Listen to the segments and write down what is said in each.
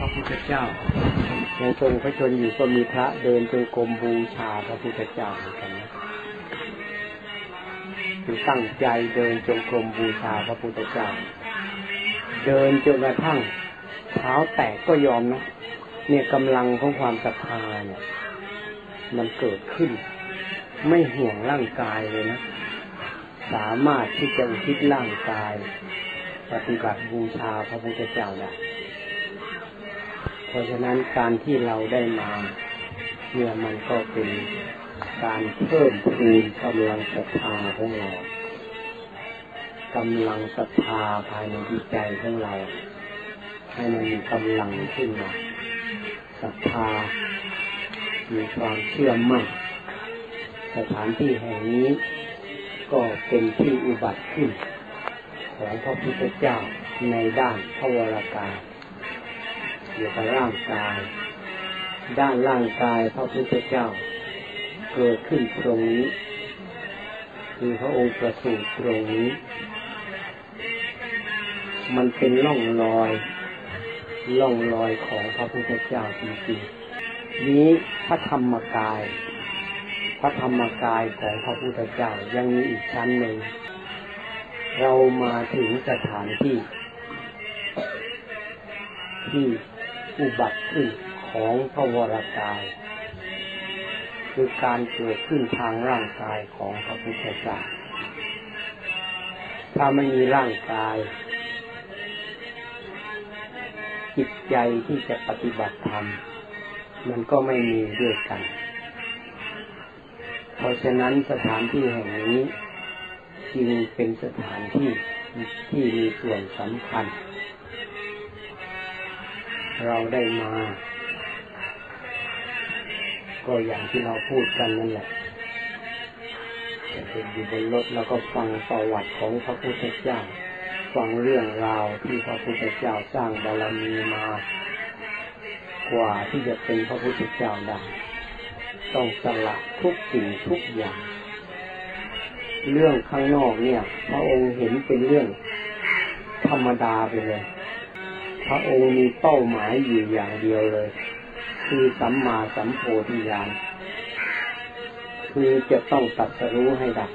พระพุทธเจ้ายังทรงพระชนอยู่ก็มีพระเดินจงกรมบูชาพระพุทธเจ้าเหมือนกันนะคือตั้งใจเดินจงกรมบูชาพระพุทธเจ้า เดินจนกระทั่งเท้าแตกก็ยอมนะเนี่ยกำลังของความศรัทธาเนี่ยมันเกิดขึ้น ไม่ห่วงร่างกายเลยนะ สามารถที่จะอุทิศร่างกาย ปฏิบัติบูชาพระพุทธเจ้าได้ เพราะฉะนั้นการที่เราได้มาเนี่ยมันก็เป็นการเพิ่มพูนกำลังศรัทธาของเรากำลังศรัทธาภายในจิตใจของเรา ให้มันมีกำลังขึ้นมาศรัทธามีความเชื่อมั่นสถานที่แห่งนี้ ก็เป็นที่อุบัติขึ้นของพระพุทธเจ้าในด้านพระวรากาย เกี่กับร่างกาย ด้านร่างกายพระพุทธเจ้า เกิดขึ้นตรงนี้ คือพระองค์ประสูติตรงนี้ มันเป็นร่องรอยร่องรอยของพระพุทธเจ้าจริงๆนี้พระธรรมกาย พระธรรมกายของพระพุทธเจ้ายังมีอีกชั้นหนึ่ง เรามาถึงสถานที่ที่ อุบัติขึ้นของพระวรากาย คือการเกิดขึ้นทางร่างกายของพระพุทธเจ้าถ้าไม่มีร่างกาย จิตใจที่จะปฏิบัติธรรมมันก็ไม่มีด้วยกัน เพราะฉะนั้นสถานที่แห่งนี้จึงเป็นสถานที่ที่มีส่วนสำคัญ เราได้มา ก็อย่างที่เราพูดกันนั่นแหละจะเป็นอยู่บนรถแล้วก็ฟังประวัติของพระพุทธเจ้า ฟังเรื่องราวที่พระพุทธเจ้าสร้างบารมีมา กว่าที่จะเป็นพระพุทธเจ้าได้ต้องสละทุกสิ่งทุกอย่าง เรื่องข้างนอกเนี่ย พระองค์เห็นเป็นเรื่องธรรมดาไปเลย พระองค์มีเป้าหมายอยู่อย่างเดียวเลย คือสัมมาสัมโพธิญาณคือจะต้องตัดสรู้ให้ได้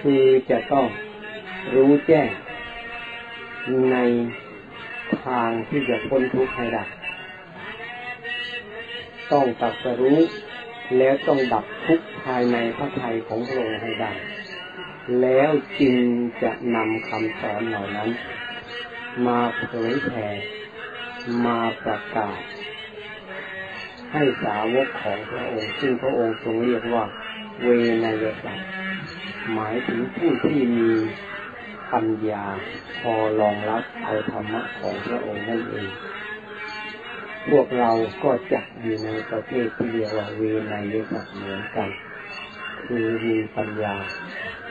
คือจะต้องรู้แจ้งในทางที่จะพ้นทุกข์ให้ได้ต้องตัดสรู้แล้วต้องดับทุกข์ภายในพระทัยของพระองค์ให้ได้ แล้วจึงจะนำคำสอนเหล่านั้น มาเผยแผ่มาประกาศ ให้สาวกของพระองค์ซึ่งพระองค์ทรงเรียกว่า เวนยสัตหมายถึงผู้ที่มีปัญญาพอรองรับเอาธรรมะของพระองค์นั่นเอง พวกเราก็จัดอยู่ในประเภทที่เรียกว่าเวนยสัตเหมือนกัน คือมีปัญญา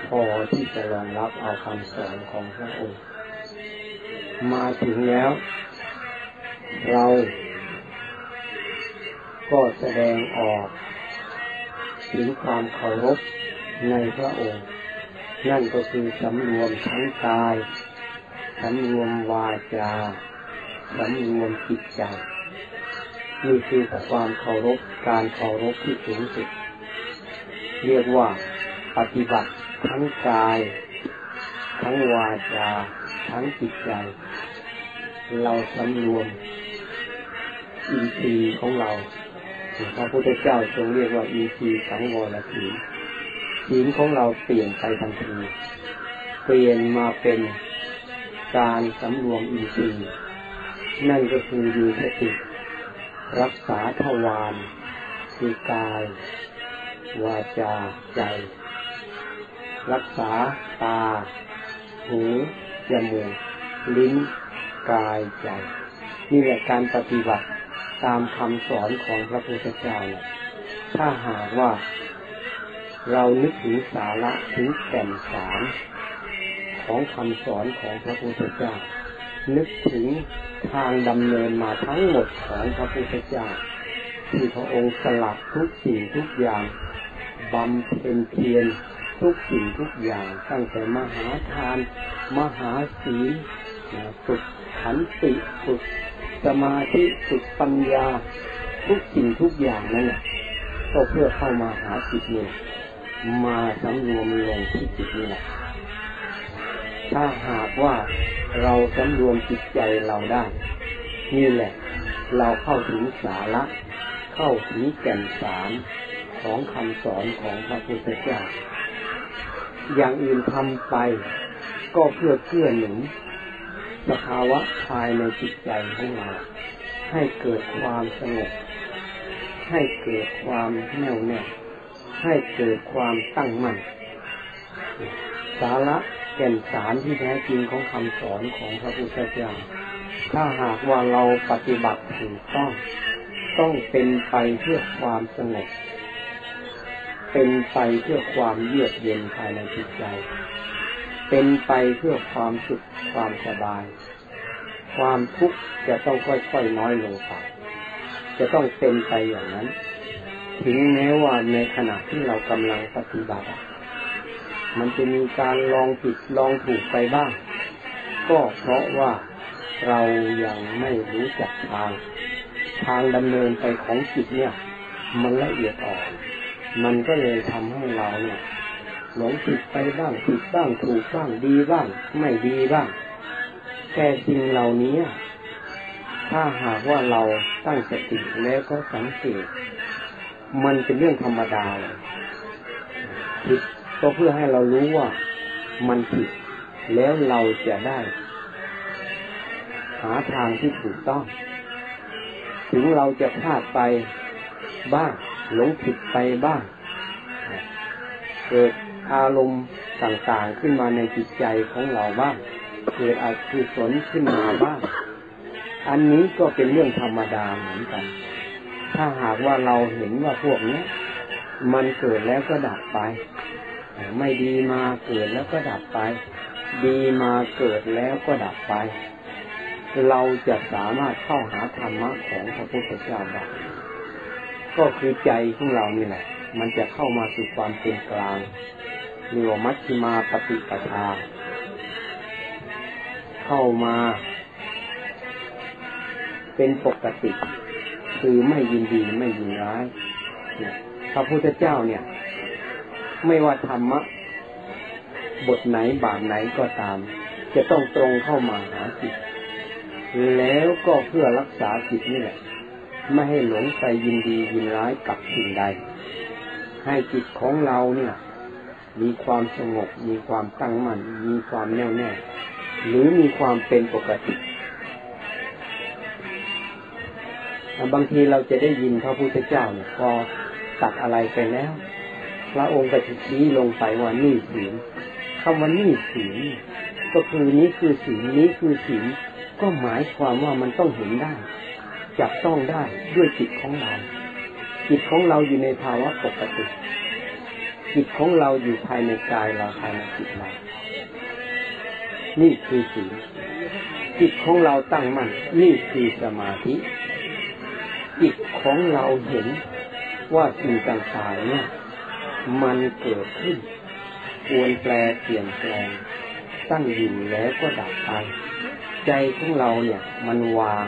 พอที่จะรองรับเอาคำสอนของพระองค์ มาถึงแล้ว เราก็แสดงออกถึงความเคารพในพระองค์ นั่นก็คือสำรวมทั้งกายสำรวมวาจาสำรวมจิตใจนี่คือความเคารพการเคารพที่สูงสุด เรียกว่าปฏิบัติทั้งกาย ทั้งวาจา ทั้งจิตใจ เราสำรวมอินทรีย์ของเราพระพุทธเจ้าทรงเรียกว่าอินทรีย์สังวรศีลศีลของเราเปลี่ยนไปทันทีเปลี่ยนมาเป็นการสำรวมอินทรีย์นั่นก็คือมีสติรักษาทวารคือกาย วาจาใจ รักษาตา หูจมูกลิ้น กายใจนี่แหละการปฏิบัติตามคำสอนของพระพุทธเจ้า ถ้าหากว่า เรานึกถึงสาระถึงแก่นสารของคำสอนของพระพุทธเจ้า นึกถึงทางดำเนินมาทั้งหมดของพระพุทธเจ้า ที่พระองค์สลับทุกสิ่งทุกอย่างบำเพ็ญเพียรทุกสิ่งทุกอย่างตั้งแต่มหาทาน มหาศีล ฝึกขันติฝึกสมาธิฝึกปัญญาทุกสิ่งทุกอย่างนั่นแหละก็เพื่อเข้ามาหาจิตนี่มาสำรวมลงที่จิตนี่แหละถ้าหากว่าเราสำรวมจิตใจเราได้ นี่แหละ เราเข้าถึงสาระ เข้าถึงแก่นสารของคำสอนของพระพุทธเจ้าอย่างอื่นทำไป ก็เพื่อเกื้อหนุน สภาวะภายในจิตใจของเราให้เกิดความสงบ ให้เกิดความแน่วแน่ ให้เกิดความตั้งมั่น สาระแก่นสารที่แท้จริงของคำสอนของพระพุทธเจ้า ถ้าหากว่าเราปฏิบัติถูกต้อง ต้องเป็นไปเพื่อความสงบ เป็นไปเพื่อความเยือกเย็นภายในจิตใจ เป็นไปเพื่อความสุขความสบาย ความทุกข์จะต้องค่อยๆน้อยลงไปจะต้องเป็นไปอย่างนั้น ถึงแม้ว่าในขณะที่เรากำลังปฏิบัติ มันจะมีการลองผิดลองถูกไปบ้าง ก็เพราะว่าเรายังไม่รู้จักทาง ทางดำเนินไปของจิตเนี่ย มันละเอียดอ่อน มันก็เลยทำให้เราเนี่ย หลงผิดไปบ้างผิดบ้างถูกบ้างดีบ้าง ไม่ดีบ้างแต่สิ่งเหล่านี้ ถ้าหากว่าเราตั้งสติแล้วก็สังเกต มันเป็นเรื่องธรรมดาเลยผิดก็เพื่อให้เรารู้ว่ามันผิด แล้วเราจะได้ หาทางที่ถูกต้อง ถึงเราจะพลาดไปบ้าง หลงผิดไปบ้าง เกิด อารมณ์ต่างๆขึ้นมาในจิตใจของเราบ้างเกิดอกุศลขึ้นมาบ้าง อันนี้ก็เป็นเรื่องธรรมดาเหมือนกัน ถ้าหากว่าเราเห็นว่าพวกนี้มันเกิดแล้วก็ดับไป ไม่ดีมาเกิดแล้วก็ดับไป ดีมาเกิดแล้วก็ดับไป เราจะสามารถเข้าหาธรรมะของพระพุทธเจ้าได้ก็คือใจของเรานี่แหละ มันจะเข้ามาสู่ความเป็นกลาง เรียกว่ามัชฌิมาปฏิปทา เข้ามาเป็นปกติ คือไม่ยินดีไม่ยินร้ายเนี่ยพระพุทธเจ้าเนี่ย ไม่ว่าธรรมะ บทไหนบาทไหนก็ตาม จะต้องตรงเข้ามาหาจิต แล้วก็เพื่อรักษาจิตนี่แหละ ไม่ให้หลงไปยินดียินร้ายกับสิ่งใด ให้จิตของเราเนี่ย มีความสงบ มีความตั้งมัน่น มีความแน่วแน่ หรือมีความเป็นปกติ บางทีเราจะได้ยินพระพุทธเจ้าเนี่ยพอตัดอะไรไปแล้ว พระองค์ก็จะชี้ลงไปว่านี่ศีลคำว่านี่ศีลก็คือนี้คือศีลนี้คือศีลก็หมายความว่ามันต้องเห็นได้ จับต้องได้ด้วยจิตของเรา จิตของเราอยู่ในภาวะปกติ จิตของเราอยู่ภายในกายเราภายในจิตเรานี่คือศีลจิตของเราตั้งมั่นนี่คือสมาธิ จิตของเราเห็นว่าสิ่งต่างๆเนี่ยมันเกิดขึ้น ควรแปลเปลี่ยนแปลง ตั้งอยู่แล้วก็ดับไป ใจของเราเนี่ย มันวาง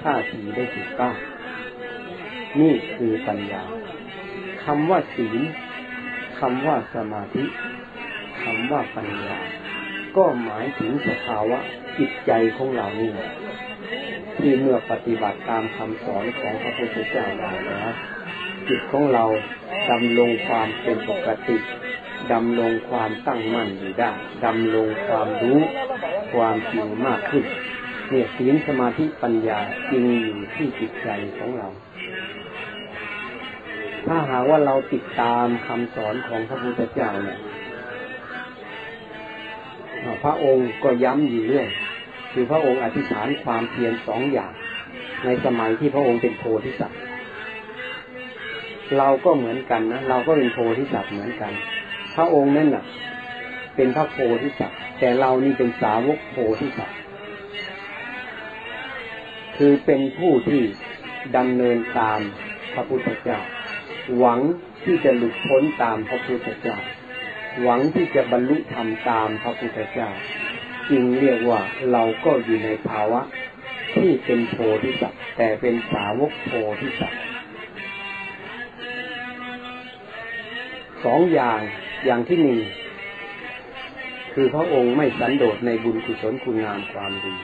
ท่าทีได้ถูกต้องนี่คือปัญญาคำว่าศีล คำว่าสมาธิคำว่าปัญญา ก็หมายถึงสภาวะจิตใจของเรานี่แหละที่เมื่อปฏิบัติตามคำสอนของพระพุทธเจ้าได้แล้วจิตของเราดำรงความเป็นปกติดำรงความตั้งมั่นอยู่ได้ดำรงความรู้ความจริงมากขึ้นเนี่ยศีลสมาธิปัญญาจริงอยู่ที่จิตใจของเรา ถ้าหากว่าเราติดตามคำสอนของพระพุทธเจ้าเนี่ยพระองค์ก็ย้ำอยู่เรื่อยคือพระองค์อธิษฐานความเพียรสองอย่าง ในสมัยที่พระองค์เป็นโพธิสัตว์เราก็เหมือนกันนะเราก็เป็นโพธิสัตว์เหมือนกัน พระองค์นั่นน่ะ เป็นพระโพธิสัตว์แต่เรานี่เป็นสาวกโพธิสัตว์คือเป็นผู้ที่ดำเนินตามพระพุทธเจ้า หวังที่จะหลุดพ้นตามพระพุทธเจ้า หวังที่จะบรรลุธรรมตามพระพุทธเจ้า จึงเรียกว่าเราก็อยู่ในภาวะที่เป็นโพธิสัตว์แต่เป็นสาวกโพธิสัตว์สองอย่างอย่างที่หนึ่งคือพระองค์ไม่สันโดษในบุญกุศลคุณงามความดี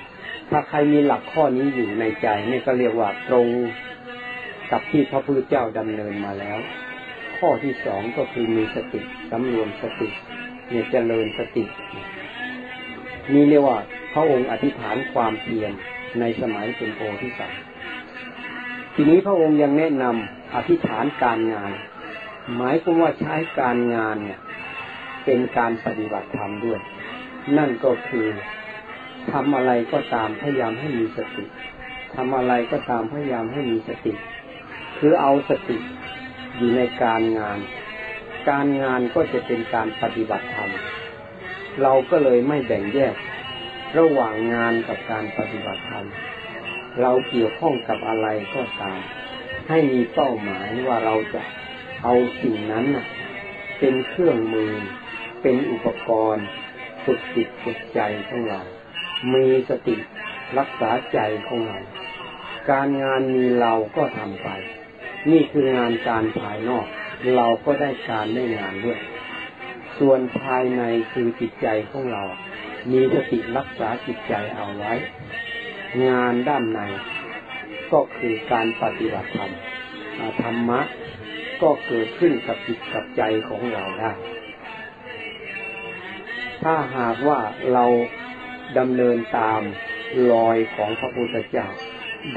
ถ้าใครมีหลักข้อนี้อยู่ในใจนี่ก็เรียกว่าตรง กับที่พระพุทธเจ้าดำเนินมาแล้ว ข้อที่สองก็คือมีสติสำรวมสติเนี่ยเจริญสตินี่เรียกว่าพระองค์อธิษฐานความเพียรในสมัยเป็นโพธิสัตว์ทีนี้พระองค์ยังแนะนำอธิษฐานการงาน หมายความว่าใช้การงานเนี่ย เป็นการปฏิบัติธรรมด้วย นั่นก็คือทำอะไรก็ตามพยายามให้มีสติทำอะไรก็ตามพยายามให้มีสติ คือเอาสติอยู่ในการงาน การงานก็จะเป็นการปฏิบัติธรรม เราก็เลยไม่แบ่งแยก ระหว่างงานกับการปฏิบัติธรรม เราเกี่ยวข้องกับอะไรก็ตาม ให้มีเป้าหมายว่าเราจะเอาสิ่งนั้นเป็นเครื่องมือ เป็นอุปกรณ์ฝึกจิตฝึกใจของเรา มีสติรักษาใจของเรา การงานมีเราก็ทำไป นี่คืองานการภายนอก เราก็ได้การได้งานด้วย ส่วนภายในคือจิตใจของเรา มีสติรักษาจิตใจเอาไว้ งานด้านใน ก็คือการปฏิบัติธรรมธรรมะก็เกิดขึ้นกับจิตกับใจของเราได้ ถ้าหากว่าเราดำเนินตามรอยของพระพุทธเจ้า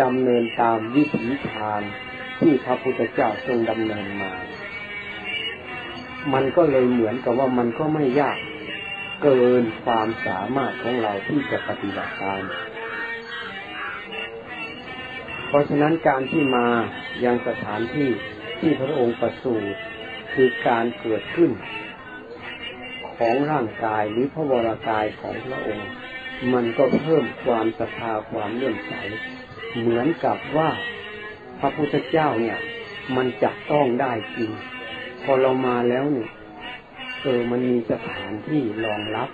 ดำเนินตามวิถีทาง ที่พระพุทธเจ้าทรงดำเนินมา มันก็เลยเหมือนกับว่ามันก็ไม่ยากเกินความสามารถของเราที่จะปฏิบัติตามเพราะฉะนั้นการที่มายังสถานที่ที่พระองค์ประสูติคือการเกิดขึ้น ของร่างกายหรือพระวรากายของพระองค์ มันก็เพิ่มความศรัทธาความเลื่อมใส เหมือนกับว่า พระพุทธเจ้าเนี่ย มันจับต้องได้จริง พอเรามาแล้วเนี่ยเออมันมีสถานที่รองรับ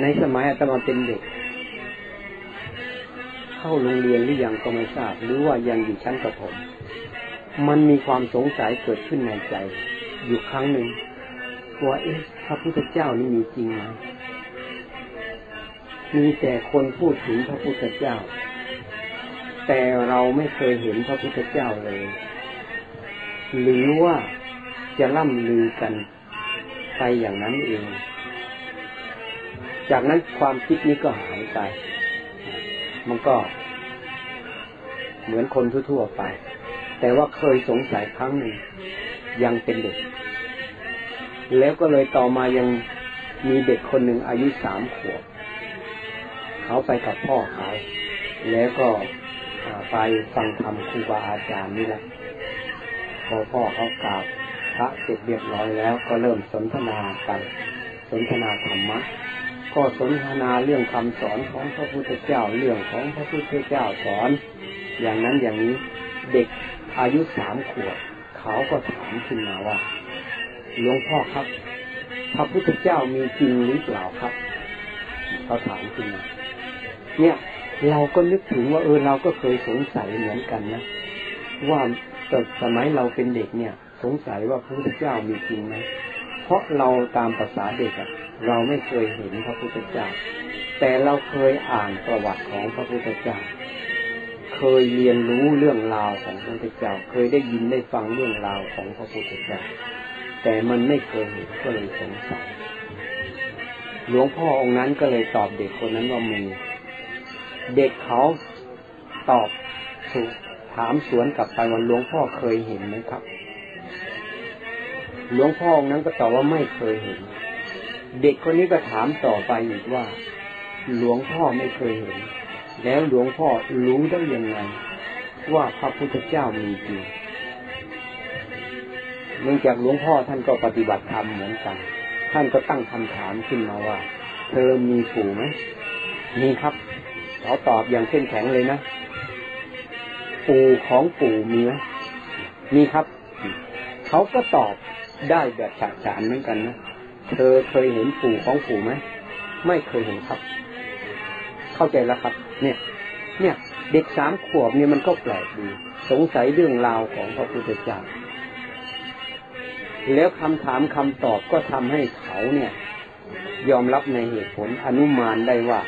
ในสมัยอาตมาเป็นเด็ก เข้าโรงเรียนหรือยังก็ไม่ทราบ หรือว่ายังอยู่ชั้นประถมมันมีความสงสัยเกิดขึ้นในใจ อยู่ครั้งหนึ่งว่าเอ๊ะพระพุทธเจ้านี่มีจริงไหมมีแต่คนพูดถึงพระพุทธเจ้า แต่เราไม่เคยเห็นพระพุทธเจ้าเลย หรือว่าจะล่ำลือกันไปอย่างนั้นเอง จากนั้นความคิดนี้ก็หายไป มันก็เหมือนคนทั่วๆไป แต่ว่าเคยสงสัยครั้งหนึ่งยังเป็นเด็ก แล้วก็เลยต่อมายังมีเด็กคนหนึ่งอายุสามขวบ เขาไปกับพ่อเขา แล้วก็ ไปฟังธรรมครูบาอาจารย์นี่แหละพอพ่อเขากราบพระเสร็จเรียบร้อยแล้ว ก็เริ่มสนทนากันสนทนาธรรมะ ก็สนทนาเรื่องคำสอนของพระพุทธเจ้าเรื่องของพระพุทธเจ้าสอน อย่างนั้นอย่างนี้เด็กอายุสามขวบเขาก็ถามขึ้นมาว่าหลวงพ่อครับ พระพุทธเจ้ามีจริงหรือเปล่าครับเขาถามขึ้นมาเนี่ย เราก็นึกถึงว่าเออเราก็เคยสงสัยเหมือนกันนะว่าแต่สมัยเราเป็นเด็กเนี่ย สงสัยว่าพระพุทธเจ้ามีจริงไหมเพราะเราตามภาษาเด็กอะเราไม่เคยเห็นพระพุทธเจ้า แต่เราเคยอ่านประวัติของพระพุทธเจ้า เคยเรียนรู้เรื่องราวของพระพุทธเจ้า เคยได้ยินได้ฟังเรื่องราวของพระพุทธเจ้า แต่มันไม่เคยเห็นก็เลยสงสัยหลวงพ่อองค์นั้นก็เลยตอบเด็กคนนั้นว่ามี เด็กเขาตอบถูกถามสวนกลับไปว่าหลวงพ่อเคยเห็นไหมครับ หลวงพ่อนั้นก็ตอบว่าไม่เคยเห็น เด็กคนนี้ก็ถามต่อไปอีกว่า หลวงพ่อไม่เคยเห็น แล้วหลวงพ่อรู้ได้ยังไง ว่าพระพุทธเจ้ามีจริงเนื่องจากหลวงพ่อท่านก็ปฏิบัติธรรมเหมือนกัน ท่านก็ตั้งคำถามขึ้นมาว่า เธอมีปู่ไหมมีครับ เขาตอบอย่างเข้มแข็งเลยนะ ปู่ของปู่มีไหมมีครับ เขาก็ตอบได้แบบฉาดฉานเหมือนกันนะ เธอเคยเห็นปู่ของปู่ไหม ไม่เคยเห็นครับ เข้าใจแล้วครับ เนี่ย เนี่ย เด็กสามขวบเนี่ยมันก็แปลกดี สงสัยเรื่องราวของพระพุทธเจ้า แล้วคำถามคำตอบก็ทำให้เขาเนี่ย ยอมรับในเหตุผลอนุมานได้ว่า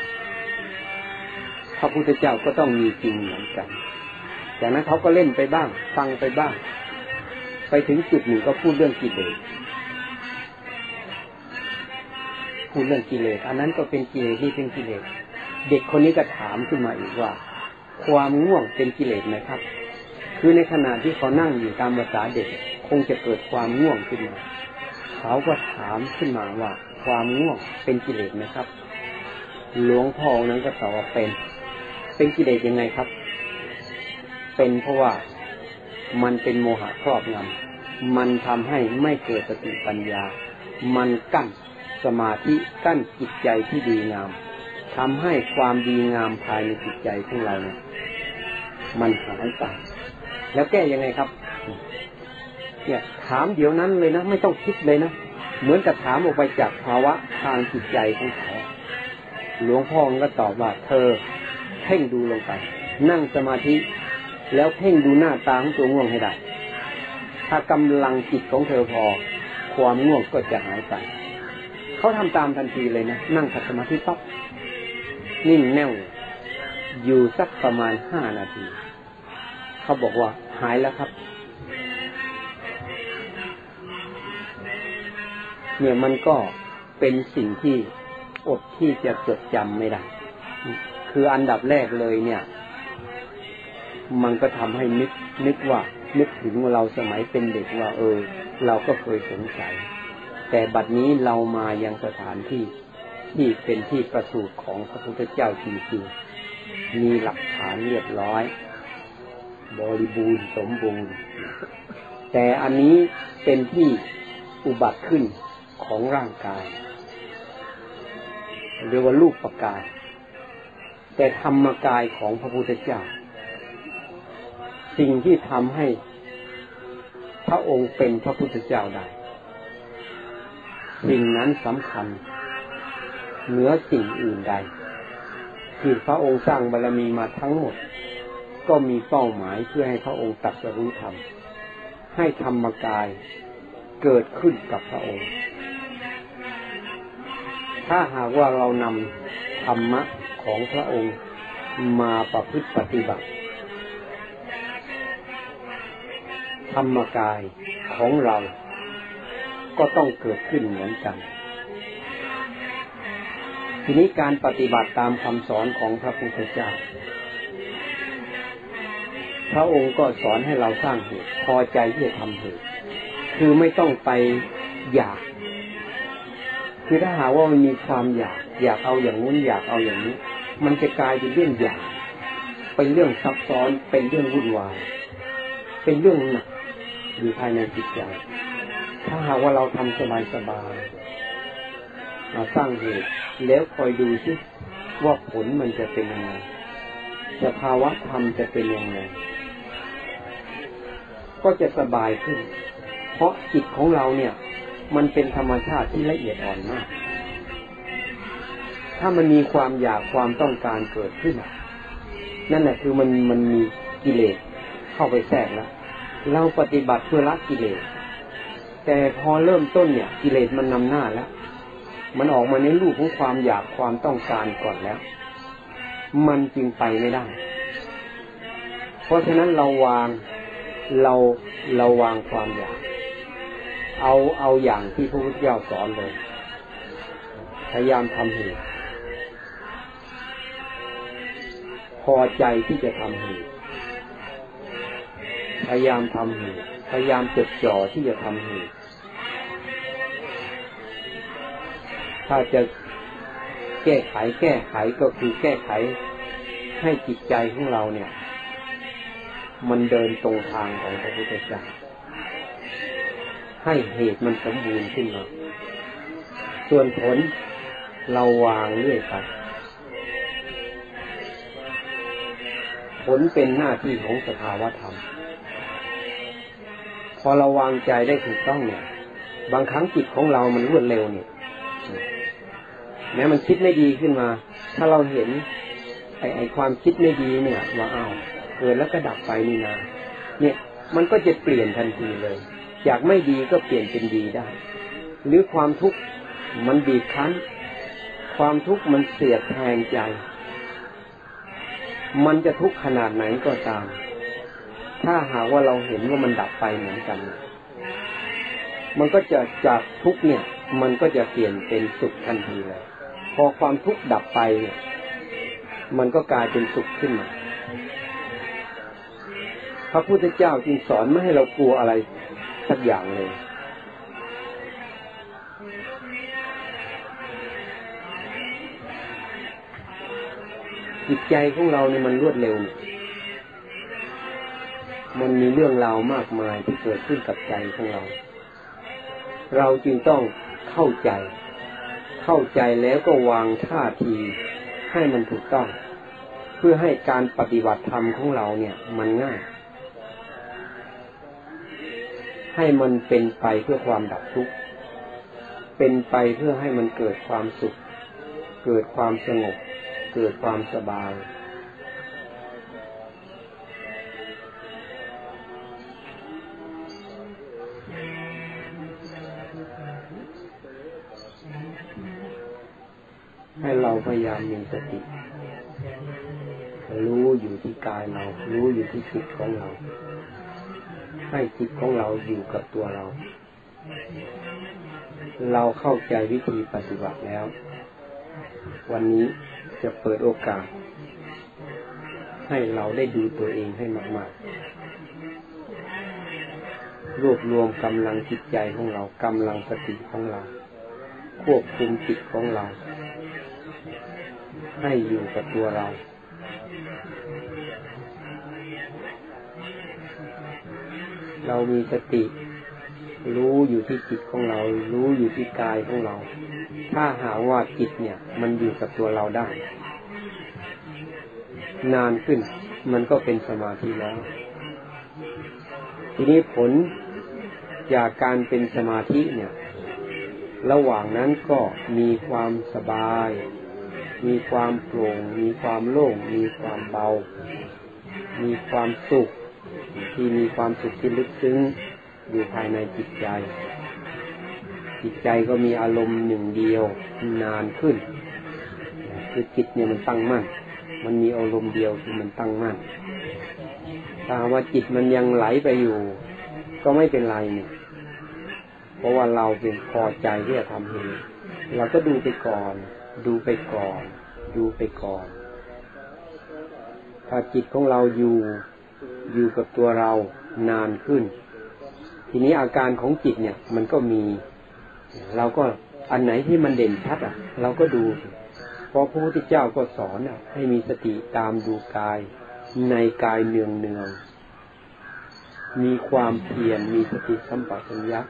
ระพุทธเจ้าก็ต้องมีจริงเหมือนกันจากนั้นเขาก็เล่นไปบ้าง ฟังไปบ้าง ไปถึงจุดหนึ่งก็พูดเรื่องกิเลสพูดเรื่องกิเลสอันนั้นก็เป็นกิเลสที่เป็นกิเลส เด็กคนนี้ก็ถามขึ้นมาอีกว่า ความง่วงเป็นกิเลสไหมครับ คือในขณะที่เขานั่งอยู่ตามภาษาเด็ก คงจะเกิดความง่วงขึ้นมาเขาก็ถามขึ้นมาว่า ความง่วงเป็นกิเลสไหมครับ หลวงพ่อนั้นก็ตอบว่าเป็น เป็นกิเลสยังไงครับ เป็นเพราะว่ามันเป็นโมหะครอบงำมันทำให้ไม่เกิดสติปัญญา มันกั้นสมาธิกั้นจิตใจที่ดีงามทำให้ความดีงามภายในจิตใจของเราเนี่ยมันหายไปแล้วแก้ยังไงครับ เนี่ยถามเดี๋ยวนั้นเลยนะ ไม่ต้องคิดเลยนะ เหมือนกับถามออกไปจากภาวะทางจิตใจของเขาหลวงพ่อก็ตอบว่าเธอ เพ่งดูลงไป นั่งสมาธิ แล้วเพ่งดูหน้าตาของตัวง่วงให้ได้ ถ้ากำลังจิตของเธอพอ ความง่วงก็จะหายไป เขาทำตามทันทีเลยนะ นั่งขัดสมาธิปั๊บนิ่งแน่วอยู่สักประมาณห้านาที เขาบอกว่าหายแล้วครับ เนี่ยมันก็เป็นสิ่งที่อดที่จะจดจำไม่ได้ คืออันดับแรกเลยเนี่ย มันก็ทำให้นึกนึกว่า นึกถึงเราสมัยเป็นเด็กว่า เออ เราก็เคยสงสัย แต่บัดนี้เรามายังสถานที่ที่เป็นที่ประสูติของพระพุทธเจ้าจริงๆมีหลักฐานเรียบร้อย บริบูรณ์สมบูรณ์ แต่อันนี้เป็นที่อุบัติขึ้นของร่างกายเรียกว่ารูปประกาย แต่ธรรมกายของพระพุทธเจ้า สิ่งที่ทำให้พระองค์เป็นพระพุทธเจ้าได้ สิ่งนั้นสำคัญ เหนือสิ่งอื่นใดคือพระองค์สร้างบารรมีมาทั้งหมด ก็มีเป้าหมายเพื่อให้พระองค์ตัดสรู้ธรรม ให้ธรรมกายเกิดขึ้นกับพระองค์ ถ้าหากว่าเรานำธรรมะ ของพระองค์มาประพฤติปฏิบัติ ธรรมกายของเราก็ต้องเกิดขึ้นเหมือนกัน ทีนี้การปฏิบัติตามคำสอนของพระพุทธเจ้า พระองค์ก็สอนให้เราสร้างเหตุพอใจที่จะทำเหตุ คือไม่ต้องไปอยาก คือถ้าหาว่ามันมีความอยาก อยากเอาอย่างนู้นอยากเอาอย่างนี้ มันจะกลายเป็นเรื่องอยากเป็นเรื่องซับซ้อนเป็นเรื่องวุ่นวายเป็นเรื่องหนักอยู่ภายในจิตใจ ถ้าหากว่าเราทำสบายๆมาสร้างเหตุแล้วคอยดูซิว่าผลมันจะเป็นยังไงสภาวะธรรมจะเป็นยังไงก็จะสบายขึ้น เพราะจิตของเราเนี่ย มันเป็นธรรมชาติที่ละเอียดอ่อนมาก ถ้ามันมีความอยากความต้องการเกิดขึ้น นั่นแหละคือมันมันมีกิเลสเข้าไปแทรกแล้วเราปฏิบัติเพื่อละกิเลส แต่พอเริ่มต้นเนี่ย กิเลสมันนำหน้าแล้ว มันออกมาในรูปของความอยากความต้องการก่อนแล้ว มันจึงไปไม่ได้ เพราะฉะนั้นเราวางเราเราวางความอยาก เอาเอาอย่างที่พระพุทธเจ้าสอนเลย พยายามทำเหตุ พอใจที่จะทำเหตุพยายามทำเหตุพยายามจดจ่อที่จะทำเหตุถ้าจะแก้ไขแก้ไขก็คือแก้ไขให้จิตใจของเราเนี่ย มันเดินตรงทางของพระพุทธเจ้าให้เหตุมันสมบูรณ์ขึ้นมา ส่วนผลเราวางเรื่อยไป ผลเป็นหน้าที่ของสภาวธรรม พอเราวางใจได้ถูกต้องเนี่ย บางครั้งจิตของเรามันรวดเร็วเนี่ย แม้มันคิดไม่ดีขึ้นมา ถ้าเราเห็นอ้ไอ้ความคิดไม่ดีเนี่ยว่าอ้าวเกิดแล้วก็ดับไปนี่นา เนี่ยมันก็จะเปลี่ยนทันทีเลย จากไม่ดีก็เปลี่ยนเป็นดีได้ หรือความทุกข์มันบีบคั้น ความทุกข์มันเสียดแทงใจ มันจะทุกข์ขนาดไหนก็ตาม ถ้าหากว่าเราเห็นว่ามันดับไปเหมือนกัน มันก็จะจากทุกข์เนี่ย มันก็จะเปลี่ยนเป็นสุขทันทีเลย พอความทุกข์ดับไปเนี่ย มันก็กลายเป็นสุขขึ้นมา พระพุทธเจ้าจึงสอนไม่ให้เรากลัวอะไรสักอย่างเลย จิตใจของเราเนี่ยมันรวดเร็ว มันมีเรื่องราวมากมายที่เกิดขึ้นกับใจของเรา เราจึงต้องเข้าใจ เข้าใจแล้วก็วางท่าทีให้มันถูกต้อง เพื่อให้การปฏิบัติธรรมของเราเนี่ย มันง่าย ให้มันเป็นไปเพื่อความดับทุกข์ เป็นไปเพื่อให้มันเกิดความสุข เกิดความสงบ เกิดความสบาย ให้เราพยายามมีสติ รู้อยู่ที่กายเรา รู้อยู่ที่จิตของเรา ให้จิตของเราอยู่กับตัวเรา เราเข้าใจวิธีปฏิบัติแล้ว วันนี้ จะเปิดโอกาส ให้เราได้ดูตัวเองให้มาก ๆ รวบรวมกำลังจิตใจของเรากำลังสติของเรา ควบคุมจิตของเรา ให้อยู่กับตัวเราเรามีสติ รู้อยู่ที่จิตของเรา รู้อยู่ที่กายของเรา ถ้าหาว่าจิตเนี่ย มันอยู่กับตัวเราได้ นานขึ้น มันก็เป็นสมาธิแล้ว ทีนี้ผลจากการเป็นสมาธิเนี่ย ระหว่างนั้นก็มีความสบาย มีความโปร่ง มีความโล่ง มีความเบา มีความสุข ที่มีความสุขที่ลึกซึ้ง อยู่ภายในจิตใจ จิตใจก็มีอารมณ์หนึ่งเดียวนานขึ้น คือจิตเนี่ยมันตั้งมั่น มันมีอารมณ์เดียวคือมันตั้งมั่นถ้าว่าจิตมันยังไหลไปอยู่ ก็ไม่เป็นไรเนี่ย เพราะว่าเราเป็นพอใจที่จะทำเองเราก็ดูไปก่อน ดูไปก่อน ดูไปก่อน ถ้าจิตของเราอยู่อยู่กับตัวเรานานขึ้น ทีนี้อาการของจิตเนี่ย มันก็มี เราก็อันไหนที่มันเด่นชัดอะ เราก็ดูเพราะพระพุทธเจ้าก็สอนอะ ให้มีสติตามดูกาย ในกายเนืองเนืองมีความเพียรมีสติสัมปชัญญะ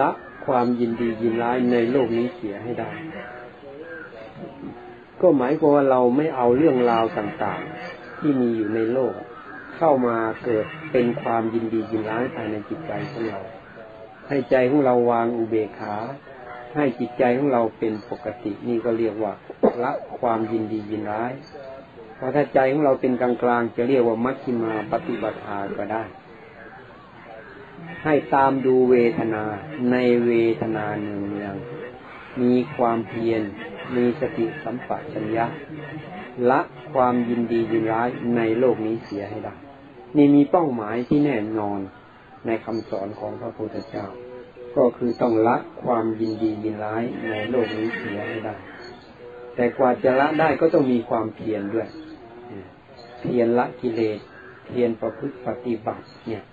ละความยินดียินร้ายในโลกนี้เสียให้ได้ ก็หมายความว่าเราไม่เอาเรื่องราวต่าง ๆ ที่มีอยู่ในโลก เข้ามาเกิดเป็นความยินดียินร้ายภายในจิตใจของเรา ให้ใจของเราวางอุเบกขา ให้จิตใจของเราเป็นปกตินี่ก็เรียกว่าละความยินดียินร้ายเพราะถ้าใจของเราเป็นกลางกลางจะเรียกว่ามัชฌิมาปฏิบัติาก็ได้ ให้ตามดูเวทนาในเวทนาหนึ่งเนืองมีความเพียรมีสติสัมปชัญญะละความยินดียินร้ายในโลกนี้เสียให้ได้ นี่มีเป้าหมายที่แน่นอนในคำสอนของพระพุทธเจ้า ก็คือต้องละความยินดียินร้ายในโลกนี้เสียให้ได้ แต่กว่าจะละได้ก็ต้องมีความเพียรด้วย เพียรละกิเลส เพียรประพฤติปฏิบัติเนี่ย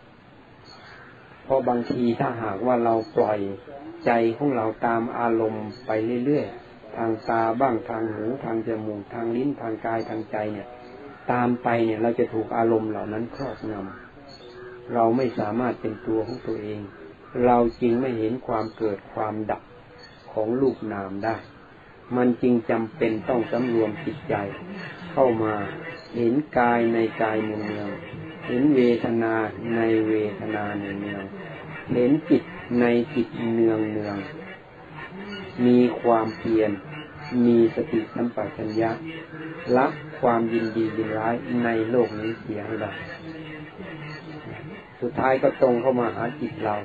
เพราะบางทีถ้าหากว่าเราปล่อยใจของเราตามอารมณ์ไปเรื่อยๆ ทางตาบ้างทางหูทางจมูกทางลิ้นทางกายทางใจเนี่ย ตามไปเนี่ย เราจะถูกอารมณ์เหล่านั้นครอบงำเราไม่สามารถเป็นตัวของตัวเอง เราจริงไม่เห็นความเกิดความดับของลูกนามได้ มันจริงจำเป็นต้องสำรวมจิตใจ เข้ามาเห็นกายในกายเนืองเห็นเวทนาในเวทนาเนืองเห็นจิตในจิตเนืองเนืองมีความเพียร มีสติสัมปชัญญะละความยินดียินร้ายในโลกนี้เสียให้ได้สุดท้ายก็ตรงเข้ามาหาจิตเรา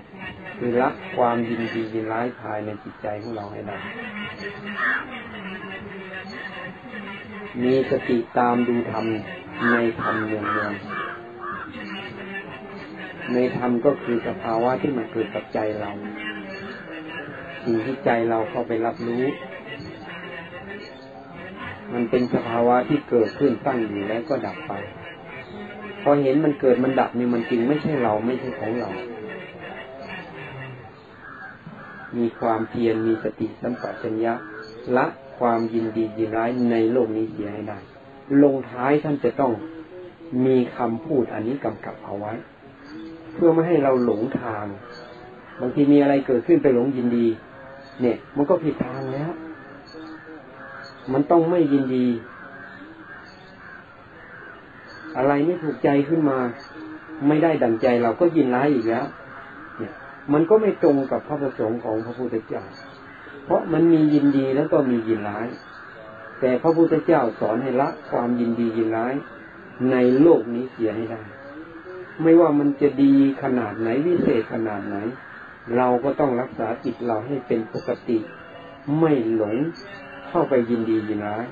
คือละความยินดียินร้ายภายในจิตใจของเราให้ได้มีสติตามดูธรรมในธรรมเนืองเนืองในธรรมก็คือสภาวะที่มันเกิดกับใจเรา สิ่งที่ใจเราเข้าไปรับรู้ มันเป็นสภาวะที่เกิดขึ้นตั้งอยู่แล้วก็ดับไป พอเห็นมันเกิดมันดับนี่มันจริงไม่ใช่เราไม่ใช่ของเรา มีความเพียรมีสติสัมปชัญญะละความยินดียินร้ายในโลกนี้เสียให้ได้ ลงท้ายท่านจะต้องมีคำพูดอันนี้กำกับเอาไว้ เพื่อไม่ให้เราหลงทาง บางทีมีอะไรเกิดขึ้นไปหลงยินดี เนี่ย มันก็ผิดทางแล้ว มันต้องไม่ยินดี อะไรไม่ถูกใจขึ้นมา ไม่ได้ดั่งใจเราก็ยินร้ายอีกแล้ว เนี่ย มันก็ไม่ตรงกับพระประสงค์ของพระพุทธเจ้า เพราะมันมียินดีแล้วก็มียินร้าย แต่พระพุทธเจ้าสอนให้ละความยินดียินร้ายในโลกนี้เสียให้ได้ ไม่ว่ามันจะดีขนาดไหนวิเศษขนาดไหน เราก็ต้องรักษาจิตเราให้เป็นปกติ ไม่หลง เข้าไปยินดียินร้าย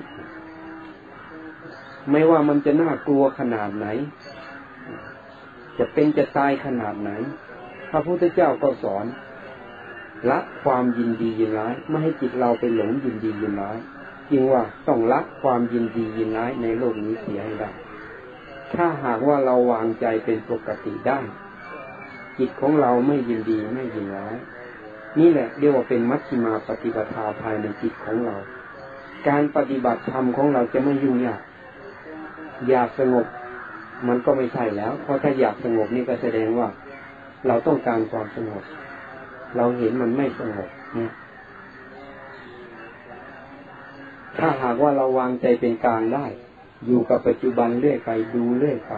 ไม่ว่ามันจะน่ากลัวขนาดไหน จะเป็นจะตายขนาดไหน พระพุทธเจ้าก็สอนละความยินดียินร้ายไม่ให้จิตเราไปหลงยินดียินร้ายจึงว่าต้องละความยินดียินร้ายในโลกนี้เสียให้ได้ถ้าหากว่าเราวางใจเป็นปกติได้ จิตของเราไม่ยินดีไม่ยินร้าย นี่แหละเรียกว่าเป็นมัชฌิมาปฏิปทาภายในจิตของเรา การปฏิบัติธรรมของเราจะไม่ยุ่งยากอยากสงบ มันก็ไม่ใช่แล้ว เพราะถ้าอยากสงบนี่ก็แสดงว่า เราต้องการความสงบ เราเห็นมันไม่สงบเนี่ยถ้าหากว่าเราวางใจเป็นกลางได้ อยู่กับปัจจุบันเรื่อยไปดูเรื่อยไป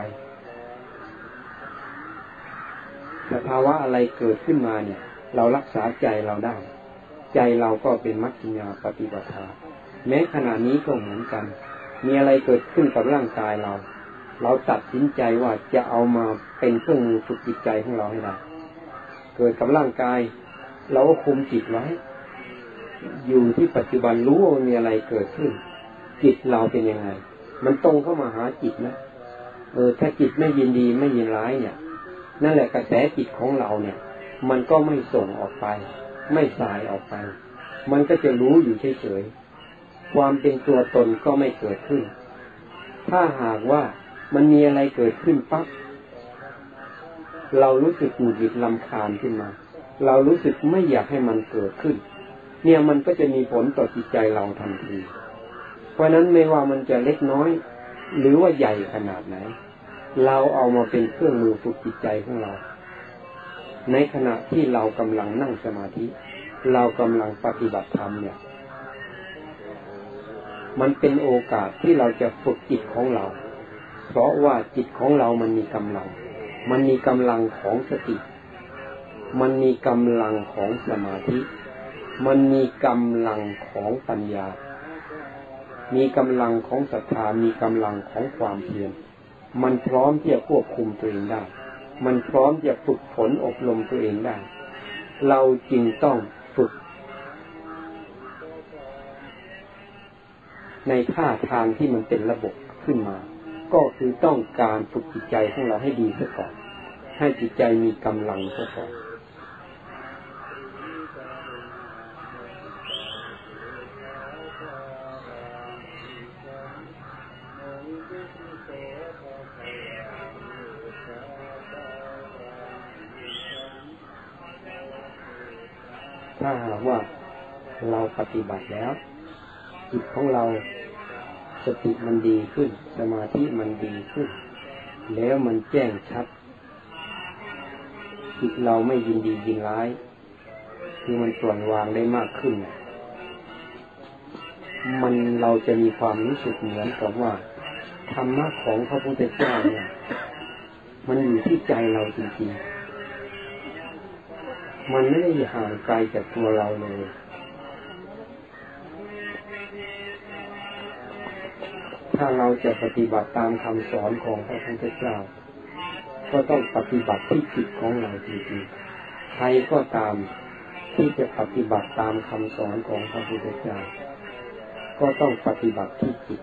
สภาวะอะไรเกิดขึ้นมาเนี่ย เรารักษาใจเราได้ ใจเราก็เป็นมัชฌิมาปฏิปทา แม้ขณะนี้ก็เหมือนกัน มีอะไรเกิดขึ้นกับร่างกายเรา เราตัดสินใจว่าจะเอามาเป็นเครื่องมือฝึกจิตใจของเราให้ได้ เกิดกับร่างกาย เราก็คุมจิตไว้ อยู่ที่ปัจจุบันรู้ว่ามีอะไรเกิดขึ้น จิตเราเป็นยังไง มันตรงเข้ามาหาจิตนะ เออ ถ้าจิตไม่ยินดีไม่ยินร้ายเนี่ย นั่นแหละกระแสจิตของเราเนี่ย มันก็ไม่ส่งออกไป ไม่สายออกไป มันก็จะรู้อยู่เฉยๆ ความเป็นตัวตนก็ไม่เกิดขึ้น ถ้าหากว่ามันมีอะไรเกิดขึ้นปั๊บเรารู้สึกหงุดหงิดลำคาญขึ้นมา เรารู้สึกไม่อยากให้มันเกิดขึ้น เนี่ยมันก็จะมีผลต่อจิตใจเราทันที เพราะนั้นไม่ว่ามันจะเล็กน้อย หรือว่าใหญ่ขนาดไหน เราเอามาเป็นเครื่องมือฝึกจิตใจของเรา ในขณะที่เรากำลังนั่งสมาธิ เรากำลังปฏิบัติธรรมเนี่ย มันเป็นโอกาสที่เราจะฝึกจิตของเรา เพราะว่าจิตของเรามันมีกำลัง มันมีกำลังของสติ มันมีกำลังของสมาธิ มันมีกำลังของปัญญา มีกำลังของศรัทธา มีกำลังของความเพียร มันพร้อมที่จะควบคุมตัวเองได้ มันพร้อมที่จะฝึกฝนอบรมตัวเองได้ เราจึงต้องฝึก ในท่าทางที่มันเป็นระบบขึ้นมา ก็คือต้องการฝึกจิตใจของเราให้ดีซะก่อน ให้จิตใจมีกำลังซะก่อนถ้าหากว่าเราปฏิบัติแล้ว จิตของเราสติมันดีขึ้น สมาธิมันดีขึ้น แล้วมันแจ้งชัดจิตเราไม่ยินดียินร้าย คือมันปล่อยวางได้มากขึ้น มันเราจะมีความรู้สึกเหมือนกับว่าธรรมะของพระพุทธเจ้าเนี่ย มันอยู่ที่ใจเราจริงๆ มันไม่ได้ห่างไกลจากตัวเราเลย เราจะปฏิบัติตามคำสอนของพระพุทธเจ้า ก็ต้องปฏิบัติที่จิตของเราจริงๆใครก็ตามที่จะปฏิบัติตามคำสอนของพระพุทธเจ้า ก็ต้องปฏิบัติที่จิต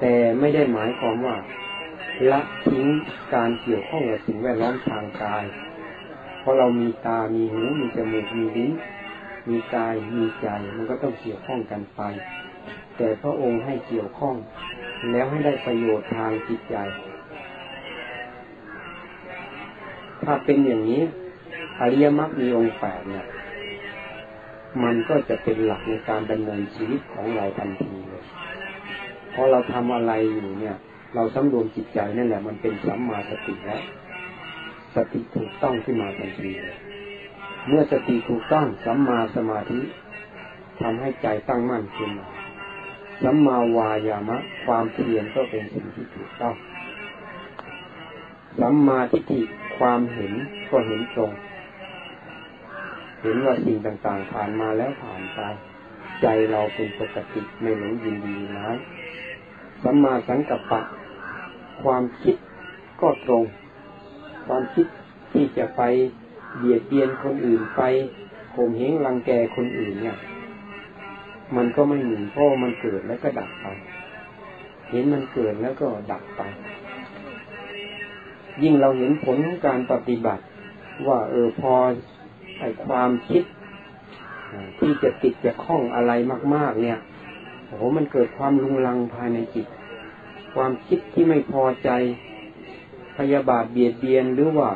แต่ไม่ได้หมายความว่าละทิ้งการเกี่ยวข้องกับสิ่งแวดล้อมทางกาย เพราะเรามีตา มีหู มีจมูก มีลิ้น มีกาย มีใจ มันก็ต้องเกี่ยวข้องกันไป แต่พระองค์ให้เกี่ยวข้อง แล้วให้ได้ประโยชน์ทางจิตใจ ถ้าเป็นอย่างนี้อริยมรรคมีองค์แปดเนี่ย มันก็จะเป็นหลักในการดำเนินชีวิตของเราทันทีเลยพอเราทำอะไรอยู่เนี่ย เราสำรวมจิตใจนั่นแหละ มันเป็นสัมมาสติแล้วสติถูกต้องขึ้นมาทันทีเมื่อสติถูกต้องสัมมาสมาธิทำให้ใจตั้งมั่นขึ้นมา สัมมาวายามะ ความเพียรก็เป็นสิ่งที่ถูกต้องสัมมาทิฏฐิความเห็นก็เห็นตรง เห็นว่าสิ่งต่างๆ ผ่านมาแล้วผ่านไป ใจเราเป็นปกติไม่หลงยินดีนะสัมมาสังกัปปะ ความคิดก็ตรง ความคิดที่จะไปเบียดเบียนคนอื่นไปข่มเหงรังแกคนอื่นเนี่ย มันก็ไม่มีเพราะมันเกิดแล้วก็ดับไป เห็นมันเกิดแล้วก็ดับไป ยิ่งเราเห็นผลของการปฏิบัติ ว่า เออพอไอความคิดที่จะติดจะคล้องอะไรมาก ๆ เนี่ยโอ้โหมันเกิดความลุงลังภายในจิต ความคิดที่ไม่พอใจพยาบาทเบียดเบียนหรือว่า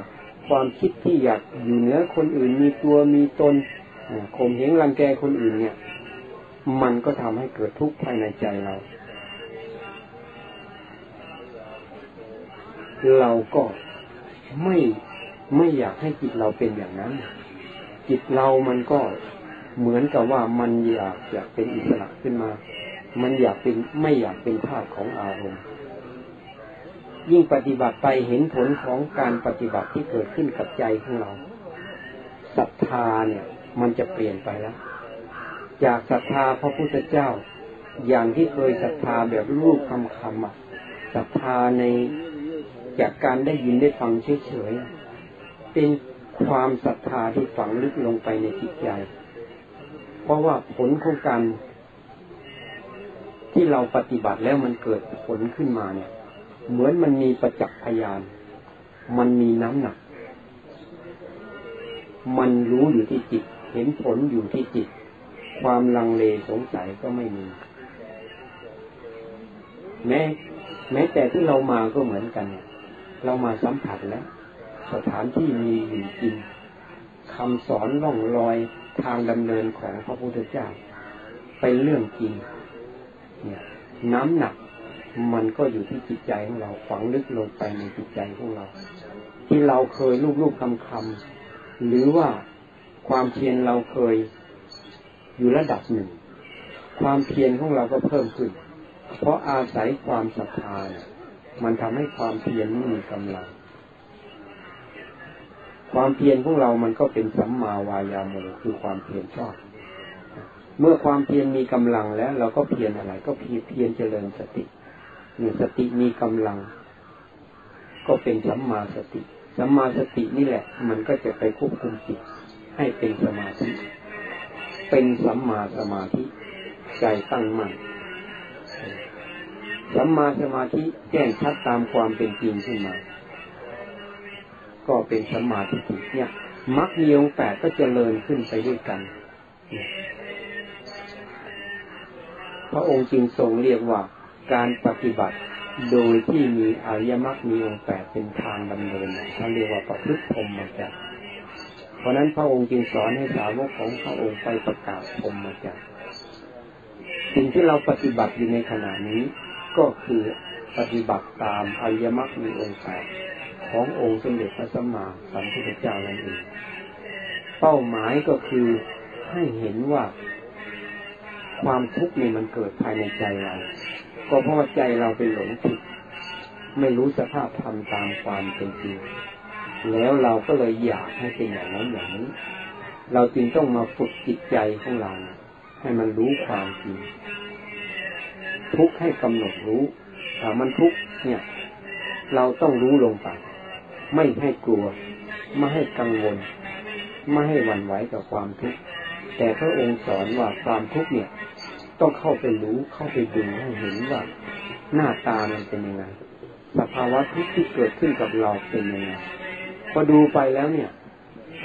ความคิดที่อยากอยู่เหนือคนอื่นมีตัวมีตนข่มเหงรังแกคนอื่นเนี่ย มันก็ทำให้เกิดทุกข์ภายในใจเรา เราก็ไม่ไม่อยากให้จิตเราเป็นอย่างนั้น จิตเรามันก็เหมือนกับว่ามันอยากอยากเป็นอิสระขึ้นมา มันอยากเป็นไม่อยากเป็นทาสของอารมณ์ ยิ่งปฏิบัติไปเห็นผลของการปฏิบัติที่เกิดขึ้นกับใจของเราศรัทธาเนี่ย มันจะเปลี่ยนไปแล้ว จากศรัทธาพระพุทธเจ้า อย่างที่เคยศรัทธาแบบรูปคำคำอะศรัทธาในจากการได้ยินได้ฟังเฉยๆเป็นความศรัทธาที่ฝังลึกลงไปในจิตใจ เพราะว่าผลของการที่เราปฏิบัติแล้วมันเกิดผลขึ้นมาเนี่ย เหมือนมันมีประจักษ์พยาน มันมีน้ำหนัก มันรู้อยู่ที่จิต เห็นผลอยู่ที่จิต ความลังเลสงสัยก็ไม่มี แม้ แม้แต่ที่เรามาก็เหมือนกัน เรามาสัมผัสแล้ว สถานที่มีอยู่จริงคำสอนล่องรอยทางดำเนินของพระพุทธเจ้า เป็นเรื่องจริง เนี่ย น้ำหนักมันก็อยู่ที่จิตใจของเราฝังลึกลงไปในจิตใจของเรา ที่เราเคยลูบๆคำคำหรือว่าความเพียรเราเคย อยู่ระดับหนึ่ง ความเพียรของเราก็เพิ่มขึ้น เพราะอาศัยความศรัทธามันทำให้ความเพียรนี้มีกำลัง ความเพียรของเรามันก็เป็นสัมมาวายาโมคือความเพียรชอบ เมื่อความเพียรมีกำลังแล้ว เราก็เพียรอะไร ก็เพียรเพียรเจริญสติเนี่ยสติมีกำลัง ก็เป็นสัมมาสติ สัมมาสตินี่แหละ มันก็จะไปควบคุมจิตให้เป็นสมาธิ เป็นสัมมาสมาธิ ใจตั้งมั่นสัมมาสมาธิแจ้งชัดตามความเป็นจริงขึ้นมา ก็เป็นสัมมาทิฏฐิเนี่ยมรรคมีองแปดก็เจริญขึ้นไปด้วยกัน พระองค์จึงทรงเรียกว่าการปฏิบัติโดยที่มีอริยมรรคมีองค์แปดเป็นทางดำเนินเขาเรียกว่าประพฤติพรหมจรรย์ เพราะนั้นพระองค์จึงสอนให้สาวกของพระองค์ไปประกาศพรหมจรรสิ่งที่เราปฏิบัติอยู่ในขณะนี้ ก็คือปฏิบัติตามอริยมรรคมีองค์แปดขององค์สมเด็จพระสัมมาสัมพุทธเจ้านั่นเองเป้าหมายก็คือให้เห็นว่า ความทุกข์นี่มันเกิดภายในใจเรา ก็เพราะว่าใจเราเป็นหลงผิดไม่รู้สภาพธรรมตามความเป็นจริง แล้วเราก็เลยอยากให้เป็นอย่างนั้นอย่างนี้ เราจึงต้องมาฝึกจิตใจของเรา ให้มันรู้ความจริงทุกให้กำหนดรู้ถ้ามันทุกเนี่ย เราต้องรู้ลงไป ไม่ให้กลัว ไม่ให้กังวล ไม่ให้หวั่นไหวกับความทุกข์แต่พระองค์สอนว่าความทุกข์เนี่ย ต้องเข้าไปรู้เข้าไปดูให้เห็นว่า หน้าตามันเป็นยังไงสภาวะทุกข์ที่เกิดขึ้นกับเราเป็นยังไง อดูไปแล้วเนี่ย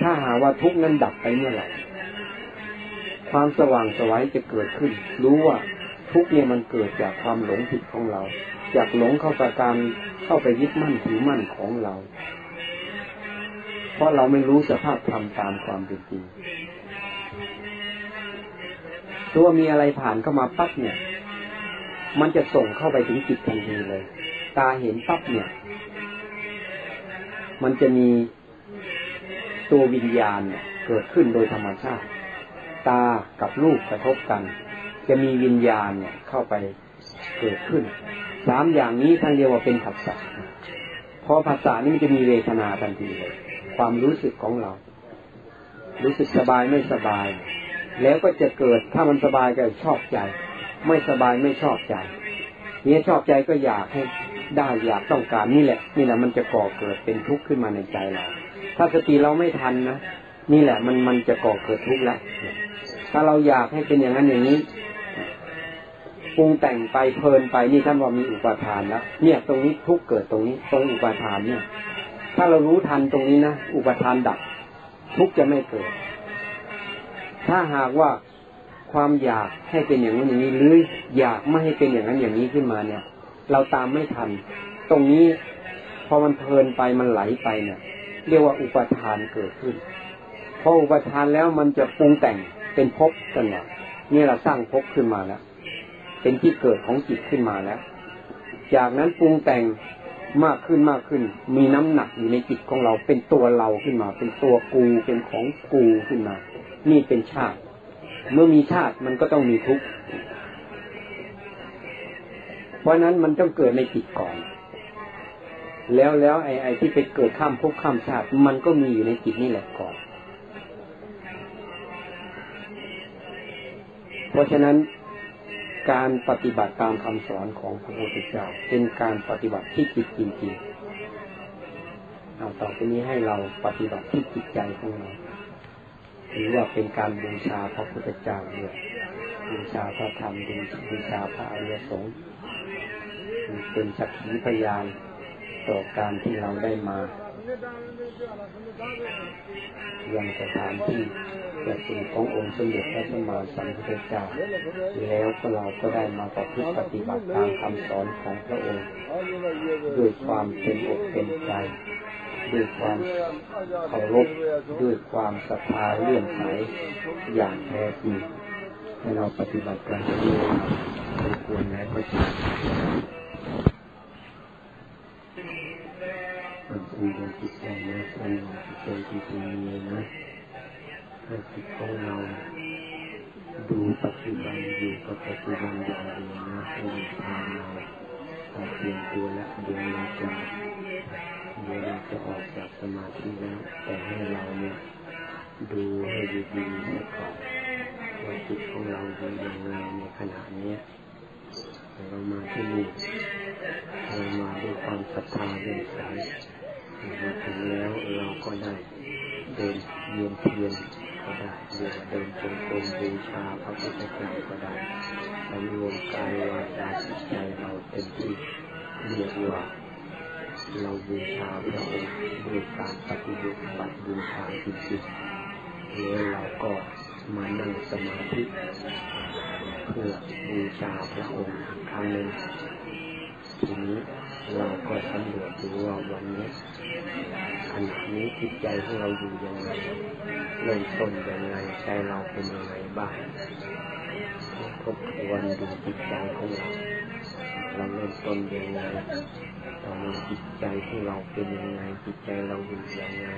ถ้าหาว่าทุกข์นั้นดับไปเมื่อไหร่ความสว่างสวัยจะเกิดขึ้น รู้ว่าทุกเนี่ยมันเกิดจากความหลงผิดของเรา จากหลงเข้าประการเข้าไปยึดมั่นถือมั่นของเรา เพราะเราไม่รู้สภาพธรรมตามความเป็นจริงตัวมีอะไรผ่านเข้ามาปั๊บเนี่ย มันจะส่งเข้าไปถึงจิตทันทีเลย ตาเห็นปั๊บเนี่ย มันจะมีตัววิญญาณเนี่ยเกิดขึ้นโดยธรรมชาติ ตากับรูปกระทบกัน จะมีวิญญาณเนี่ยเข้าไปเกิดขึ้นสามอย่างนี้ท่านเรียกว่าเป็นผัสสะพอผัสสะนี่มันจะมีเวทนาทันทีเลยความรู้สึกของเรา รู้สึกสบายไม่สบาย แล้วก็จะเกิดถ้ามันสบายก็ชอบใจ ไม่สบายไม่ชอบใจเนี่ยชอบใจก็อยากให้ ได้อยากต้องการนี่แหละ นี่แหละมันจะก่อเกิดเป็นทุกข์ขึ้นมาในใจเรา ถ้าสติเราไม่ทันนะนี่แหละ มันมันจะก่อเกิดทุกข์แล้วถ้าเราอยากให้เป็นอย่างนั้นอย่างนี้ปรุงแต่งไปเพลินไปนี่ท่านว่ามีอุปาทานแล้วเนี่ย ตรงนี้ทุกเกิดตรงนี้ ตรงอุปาทานเนี่ย ถ้าเรารู้ทันตรงนี้นะอุปาทานดับทุกจะไม่เกิด ถ้าหากว่าความอยากให้เป็นอย่างนั้นอย่างนี้ หรืออยากไม่ให้เป็นอย่างนั้นอย่างนี้ขึ้นมาเนี่ย เราตามไม่ทัน ตรงนี้พอมันเพลินไปมันไหลไปเนี่ย เรียกว่าอุปทานเกิดขึ้นพออุปทานแล้วมันจะปรุงแต่งเป็นภพกันเนี่ยนี่เราสร้างภพขึ้นมาแล้ว เป็นที่เกิดของจิตขึ้นมาแล้ว จากนั้นปรุงแต่งมากขึ้นมากขึ้น มีน้ำหนักอยู่ในจิตของเราเป็นตัวเราขึ้นมา เป็นตัวกูเป็นของกูขึ้นมา นี่เป็นชาติ เมื่อมีชาติมันก็ต้องมีทุกข์ เพราะนั้นมันต้องเกิดในจิตก่อน แล้วแล้วไอ้ไอ้ที่ไปเกิดข้ามภพข้ามชาติ มันก็มีอยู่ในจิตนี่แหละก่อน เพราะฉะนั้นการปฏิบัติตามคำสอนของพระพุทธเจ้าเป็นการปฏิบัติที่จิตจริงๆเอาต่อไปนี้ให้เราปฏิบัติที่จิตใจของเราถือว่าเป็นการบูชาพระพุทธเจ้าด้วยบูชาพระธรรมบูชาพระอริยสงฆ์ เป็นสักขีพยานต่อการที่เราได้มายังสถานที่ประสูติขององค์สมเด็จพระสัมมาสัมพุทธเจ้าแล้วก็เราก็ได้มาประพฤติปฏิบัติตามคำสอนของพระองค์ด้วยความเป็นอกเป็นใจด้วยความเคารพด้วยความศรัทธาเลื่อมใสอย่างแท้จริงให้เราปฏิบัติกันด้วยควรและก็จริง มันเป็นจิตใจนะเป็นจิตใจที่ดีนะให้จิตของเราดูปัจจุบันอยู่กับปัจจุบันอย่างเดียวนะให้ทางเราเปลี่ยนตัวละเดี๋ยวเราจะเดี๋ยวเราจะออกจากสมาธิแล้วแต่ให้เราเนี่ยดูให้ดีๆซะก่อนว่าจิตของเราเป็นอยังไงในขณะนี้เรามาที่นี่เรามาด้วยความศรัทธาเรื่อใส มาถึงแล้วเราก็ได้เดินเยียนเพียนก็ได้เดินเดินจงกรมบูชาพระพุทธเจ้าก็ได้สำรวมกายวาจาจิตใจเราเต็มที่เรียกว่าเราบูชาพระองค์ด้วยการปฏิบัติบูชาจริงๆแล้วเราก็มานั่งสมาธิเพื่อบูชาพระองค์ครั้งหนึ่งทีนี้ เราก็สำรวจดูว่าวันนี้ขณะนี้จิตใจของเราอยู่ยังไงเริ่มต้นยังไงใจเราเป็นยังไงบ้างทบทวนดูจิตใจของเราเราเริ่มต้นยังไงตอนนี้จิตใจของเราเป็นยังไงจิตใจเราอยู่ยังไง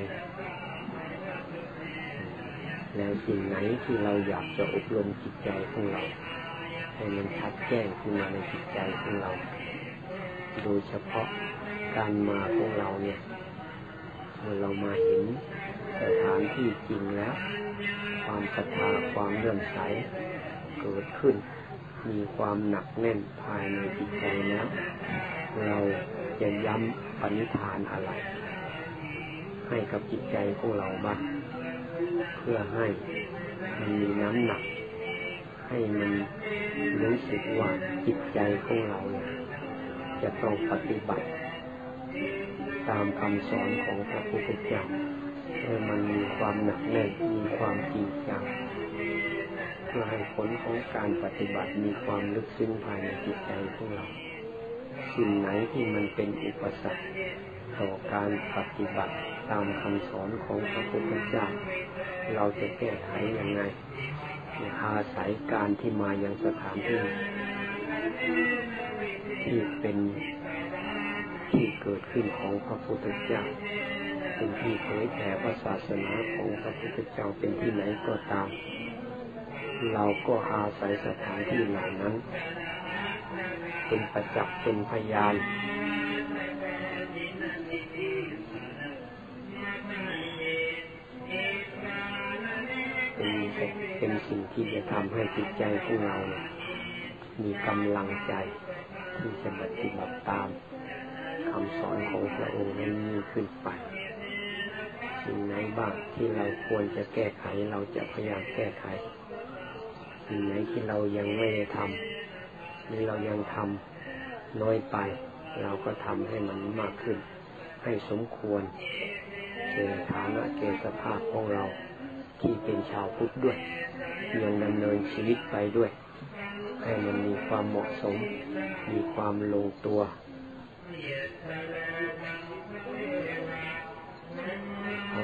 แล้วสิ่งไหนที่เราอยากจะอบรมจิตใจของเราให้มันชัดแจ้งขึ้นมาในจิตใจของเรา โดยเฉพาะการมาของเราเนี่ยเมื่อเรามาเห็นสถานที่จริงแล้ว ความศรัทธาความเลื่อมใสเกิดขึ้น มีความหนักแน่นภายในจิตใจแล้วเราจะย้ำปณิธานอะไร ให้กับจิตใจของเราบ้างเพื่อให้มันมีน้ำหนัก ให้มันรู้สึกว่าจิตใจของเราเนี่ย จะต้องปฏิบัติ ตามคำสอนของพระพุทธเจ้าให้มันมีความหนักแน่นมีความจริงจังเพื่อให้ผลของการปฏิบัติมีความลึกซึ้งภายในจิตใจของเราสิ่งไหนที่มันเป็นอุปสรรคต่อการปฏิบัติตามคำสอนของพระพุทธเจ้า เราจะแก้ไขยังไงอาศัยการที่มายังสถานที่ ที่เป็นที่เกิดขึ้นของพระพุทธเจ้า เป็นที่เผยแผ่พระศาสนาของพระพุทธเจ้าเป็นที่ไหนก็ตาม เราก็อาศัยสถานที่เหล่านั้น เป็นประจักษ์เป็นพยานเป็นเป็นสิ่งที่จะทำให้จิตใจของเราเนี่ย มีกำลังใจที่จะปฏิบัติตามคำสอนของพระองค์นั้นขึ้นไปสิ่งไหนบ้างที่เราควรจะแก้ไขเราจะพยายามแก้ไขสิ่งไหนที่เรายังไม่ได้ทำหรือเรายังทำน้อยไป เราก็ทำให้มันมากขึ้น ให้สมควรเกฐานะเกสภาพของเราที่เป็นชาวพุทธด้วย ยังดำเนินชีวิตไปด้วย ให้มันมีความเหมาะสม มีความลงตัว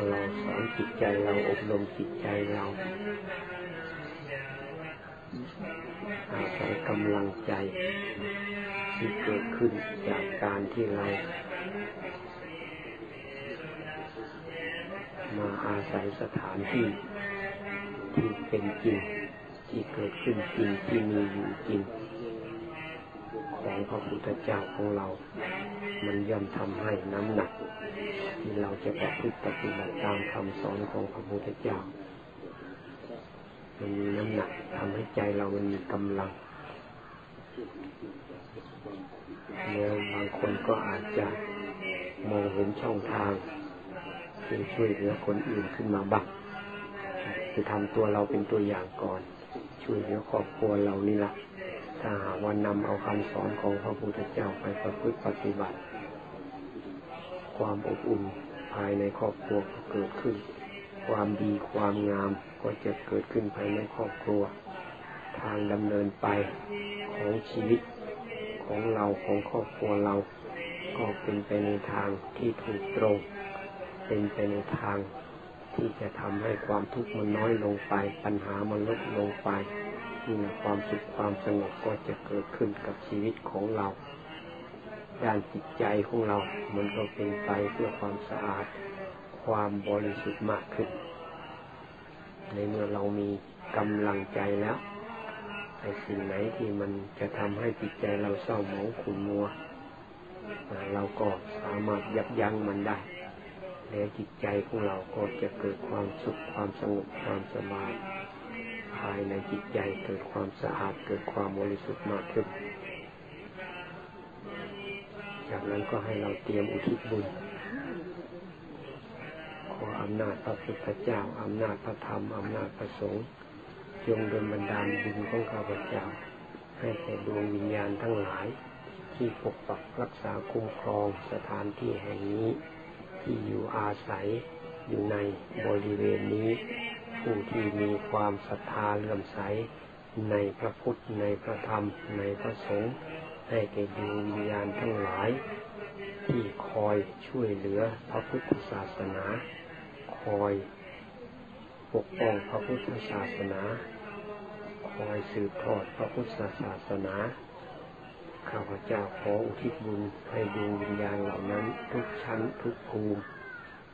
เราสอนจิตใจเราอบรมจิตใจเราอาศัยกำลังใจ ที่เกิดขึ้นจากการที่เรา มาอาศัยสถานที่ที่เป็นจริง ที่เกิดขึ้นจริงที่มีอยู่จริงของพระพุทธเจ้าของเรา มันย่อมทำให้น้ำหนัก ที่เราจะประพฤติปฏิบัติตามคำสอนของพระพุทธเจ้า มันมีน้ำหนักทำให้ใจเรามันมีกำลังแล้วบางคนก็อาจจะมองเห็นช่องทางที่ช่วยเหลือคนอื่นขึ้นมาบ้างคือทำตัวเราเป็นตัวอย่างก่อน ช่วยเหลือครอบครัวเรานี่แหละถ้าวันนำเอาคำสอนของพระพุทธเจ้าไปประพฤติปฏิบัติ ความอบอุ่นภายในครอบครัวก็เกิดขึ้น ความดีความงามก็จะเกิดขึ้นภายในครอบครัว ทางดำเนินไปของชีวิตของเราของครอบครัวเรา ก็เป็นไปในทางที่ถูกตรง เป็นไปในทาง ที่จะทำให้ความทุกข์มันน้อยลงไป ปัญหามันลดลงไปนี่นะความสุขความสงบก็จะเกิดขึ้นกับชีวิตของเรา ด้านจิตใจของเรา มันก็เป็นไปเพื่อความสะอาด ความบริสุทธิ์มากขึ้น ในเมื่อเรามีกำลังใจแล้วไอ้สิ่งไหนที่มันจะทำให้จิตใจเราเศร้าหมองขุ่นมัว เราก็สามารถยับยั้งมันได้ แล้วจิตใจของเราก็จะเกิดความสุขความสงบความสบายภายในจิตใจเกิดความสะอาดเกิดความบริสุทธิ์มากขึ้น จากนั้นก็ให้เราเตรียมอุทิศบุญขออำนาจพระพุทธเจ้าอำนาจพระธรรมอำนาจพระสงฆ์จงดลบันดาลบุญของข้าพเจ้า ให้แก่ดวงวิญญาณทั้งหลาย ที่ปกปักรักษาคุ้มครองสถานที่แห่งนี้ ที่อยู่อาศัยอยู่ในบริเวณนี้ ผู้ที่มีความศรัทธาเลื่อมใส ในพระพุทธในพระธรรม ในพระสงฆ์ให้แก่ดวงวิญญาณทั้งหลาย ที่คอยช่วยเหลือพระพุทธศาสนา คอยปกป้องพระพุทธศาสนา คอยสืบทอดพระพุทธศาสนา ข้าพเจ้าขออุทิศบุญให้ดวงวิญญาณเหล่านั้น ทุกชั้นทุกภูมิ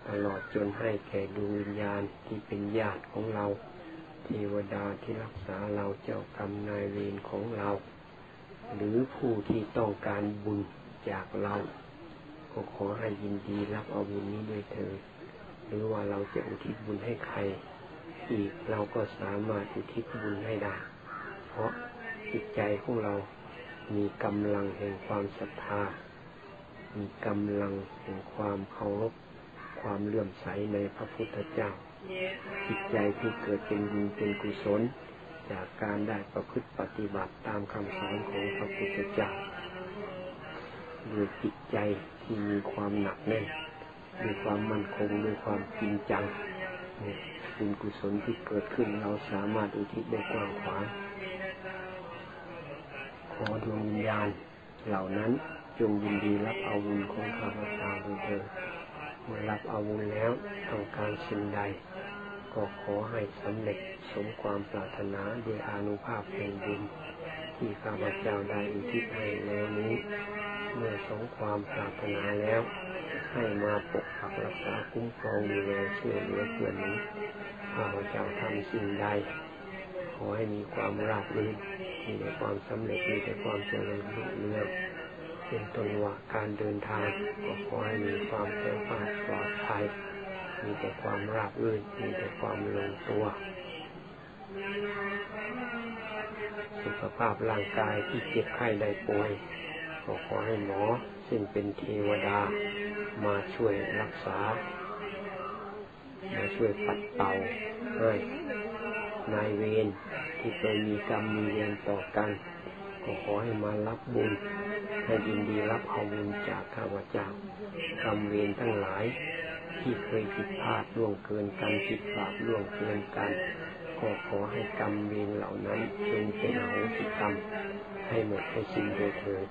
ตลอดจนให้แก่ดวงวิญญาณที่เป็นญาติของเรา เทวดาที่รักษาเราเจ้ากรรมนายเวรของเรา หรือผู้ที่ต้องการบุญจากเราก็ขอให้ยินดีรับเอาบุญนี้ด้วยเถิดหรือว่าเราจะอุทิศบุญให้ใคร อีกเราก็สามารถอุทิศบุญให้ได้ เพราะจิตใจของเรา มีกำลังแห่งความศรัทธา มีกำลังแห่งความเคารพ ความเลื่อมใสในพระพุทธเจ้า จิตใจที่เกิดเป็นบุญเป็นกุศล จากการได้ประพฤติปฏิบัติตามคำสอนของพระพุทธเจ้าด้วยจิตใจที่มีความหนักแน่นด้วยความมั่นคงด้วยความจริงจังบุญกุศลที่เกิดขึ้นเราสามารถอุทิศได้กว้างขวาง ขอดวงวิญญาณ เหล่านั้นจงยินดีรับเอาบุญของข้าพเจ้าเถิดเมื่อรับเอาบุญแล้วต้องการสิ่งใด ก็ขอให้สำเร็จสมความปรารถนาด้วยอานุภาพแห่งบุญที่ข้าพเจ้าได้อุทิศให้แล้วนี้ เมื่อสมความปรารถนาแล้ว ให้มาปกปักรักษาคุ้มครองดูแลช่วยเหลือเพื่อนนี้ข้าพเจ้าทำสิ่งใด ขอให้มีความราบรื่นมีแต่ความสำเร็จมีแต่ความเจริญรุ่งเรืองเป็นต้นว่าการเดินทางก็ขอให้มีความแข็งแรงปลอดภัยมีแต่ความราบรื่นมีแต่ความลงตัว สุขภาพร่างกายที่เจ็บไข้ได้ป่วยก็ขอให้หมอซึ่งเป็นเทวดามาช่วยรักษา มาช่วยปัดเป่าให้ นายเวรที่เคยมีกรรมมีเวรต่อกัน ก็ขอให้มารับบุญ ให้ยินดีรับเอาบุญจากข้าพเจ้ากรรมเวรทั้งหลาย ที่เคยผิดพลาดล่วงเกินกันผิดพลาดล่วงเกินกันก็ขอให้กรรมเวรเหล่านั้นจงเป็นโหสิกรรมให้หมดไปสิ้นโดยเถิด